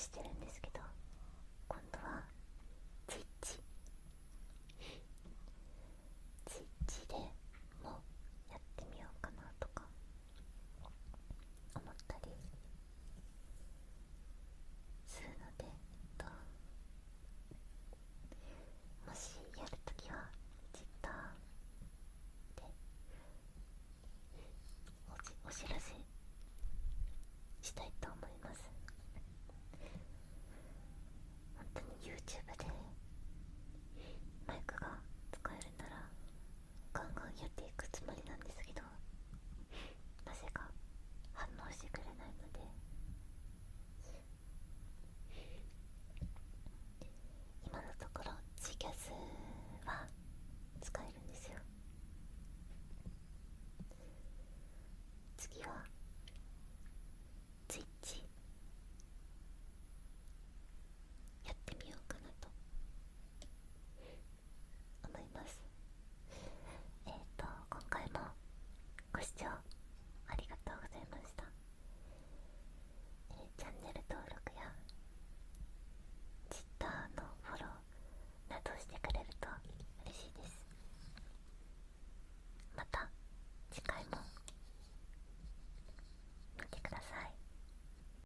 してるんですけ